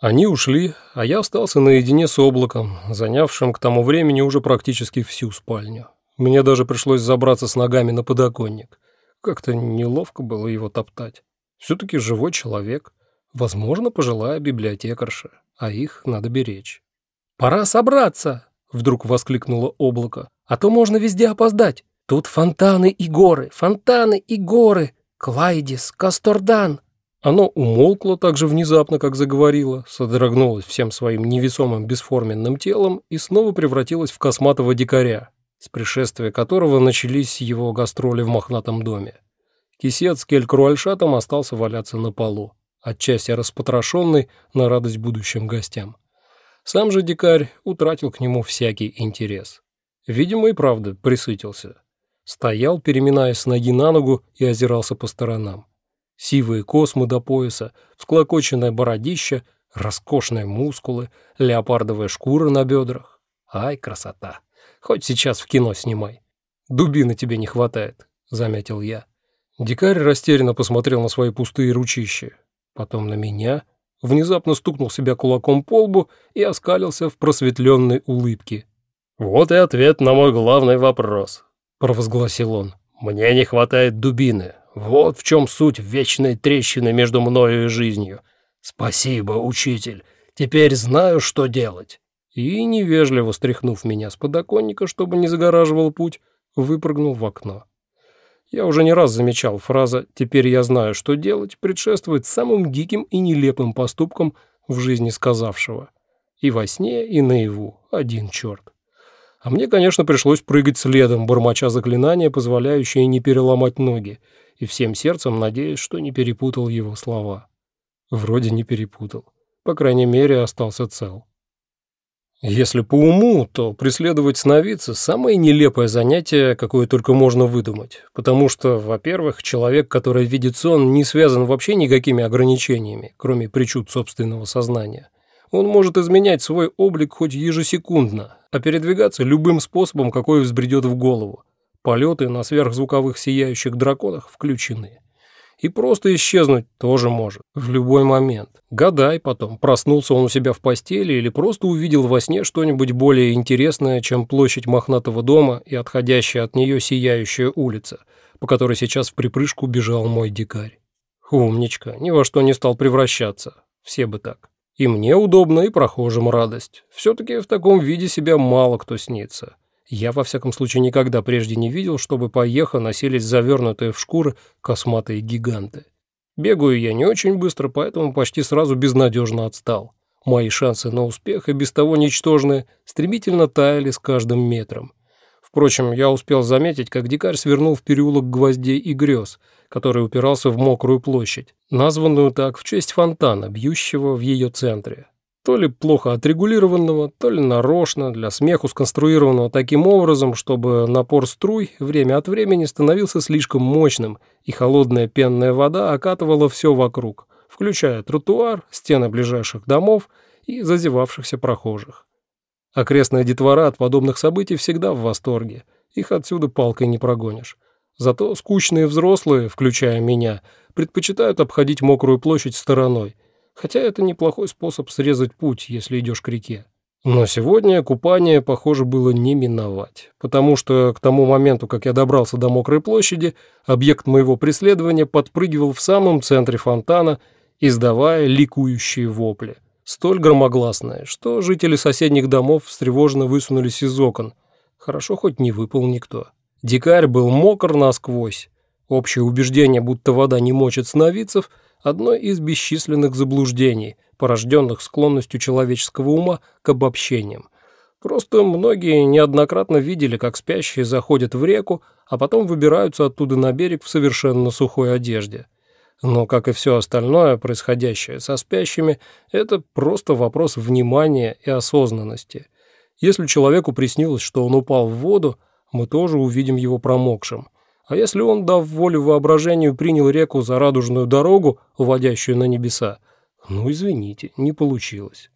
Они ушли, а я остался наедине с облаком, занявшим к тому времени уже практически всю спальню. Мне даже пришлось забраться с ногами на подоконник. Как-то неловко было его топтать. Все-таки живой человек. Возможно, пожилая библиотекарша, а их надо беречь. «Пора собраться!» — вдруг воскликнуло облако. «А то можно везде опоздать. Тут фонтаны и горы, фонтаны и горы. Клайдис, Кастордан!» Оно умолкло так же внезапно, как заговорило, содрогнулось всем своим невесомым бесформенным телом и снова превратилось в косматого дикаря, с пришествия которого начались его гастроли в мохнатом доме. Кисет с келькруальшатом остался валяться на полу, отчасти распотрошенный на радость будущим гостям. Сам же дикарь утратил к нему всякий интерес. Видимо, и правда присытился. Стоял, переминаясь с ноги на ногу, и озирался по сторонам. Сивые космы до пояса, всклокоченное бородище, роскошные мускулы, леопардовая шкура на бедрах. Ай, красота! Хоть сейчас в кино снимай. Дубины тебе не хватает, заметил я. Дикарь растерянно посмотрел на свои пустые ручища, потом на меня, внезапно стукнул себя кулаком по лбу и оскалился в просветленной улыбке. «Вот и ответ на мой главный вопрос», — провозгласил он. «Мне не хватает дубины, вот в чем суть вечной трещины между мною и жизнью. Спасибо, учитель. Теперь знаю, что делать. И, невежливо стряхнув меня с подоконника, чтобы не загораживал путь, выпрыгнул в окно. Я уже не раз замечал фраза «теперь я знаю, что делать» предшествует самым диким и нелепым поступкам в жизни сказавшего. И во сне, и наяву. Один черт. А мне, конечно, пришлось прыгать следом, бормоча заклинания, позволяющие не переломать ноги, и всем сердцем надеясь, что не перепутал его слова. Вроде не перепутал. По крайней мере, остался цел. Если по уму, то преследовать сновидца – самое нелепое занятие, какое только можно выдумать. Потому что, во-первых, человек, который видит сон, не связан вообще никакими ограничениями, кроме причуд собственного сознания. Он может изменять свой облик хоть ежесекундно, а передвигаться любым способом, какой взбредет в голову. Полеты на сверхзвуковых сияющих драконах включены. И просто исчезнуть тоже может, в любой момент. Гадай потом, проснулся он у себя в постели или просто увидел во сне что-нибудь более интересное, чем площадь мохнатого дома и отходящая от нее сияющая улица, по которой сейчас в припрыжку бежал мой дикарь. Умничка, ни во что не стал превращаться. Все бы так. И мне удобно, и прохожим радость. Все-таки в таком виде себя мало кто снится. Я, во всяком случае, никогда прежде не видел, чтобы по Ехо носились завернутые в шкуры косматые гиганты. Бегаю я не очень быстро, поэтому почти сразу безнадежно отстал. Мои шансы на успех, и без того ничтожные, стремительно таяли с каждым метром. Впрочем, я успел заметить, как дикарь свернул в переулок гвоздей и грез, который упирался в мокрую площадь, названную так в честь фонтана, бьющего в ее центре то ли плохо отрегулированного, то ли нарочно, для смеху сконструированного таким образом, чтобы напор струй время от времени становился слишком мощным, и холодная пенная вода окатывала все вокруг, включая тротуар, стены ближайших домов и зазевавшихся прохожих. Окрестная детвора от подобных событий всегда в восторге, их отсюда палкой не прогонишь. Зато скучные взрослые, включая меня, предпочитают обходить мокрую площадь стороной – хотя это неплохой способ срезать путь, если идешь к реке. Но сегодня купание, похоже, было не миновать, потому что к тому моменту, как я добрался до мокрой площади, объект моего преследования подпрыгивал в самом центре фонтана, издавая ликующие вопли, столь громогласные, что жители соседних домов встревоженно высунулись из окон. Хорошо хоть не выпал никто. Дикарь был мокр насквозь. Общее убеждение, будто вода не мочит сновидцев – одно из бесчисленных заблуждений, порожденных склонностью человеческого ума к обобщениям. Просто многие неоднократно видели, как спящие заходят в реку, а потом выбираются оттуда на берег в совершенно сухой одежде. Но, как и все остальное, происходящее со спящими, это просто вопрос внимания и осознанности. Если человеку приснилось, что он упал в воду, мы тоже увидим его промокшим – а если он, дав волю воображению, принял реку за радужную дорогу, уводящую на небеса, ну, извините, не получилось.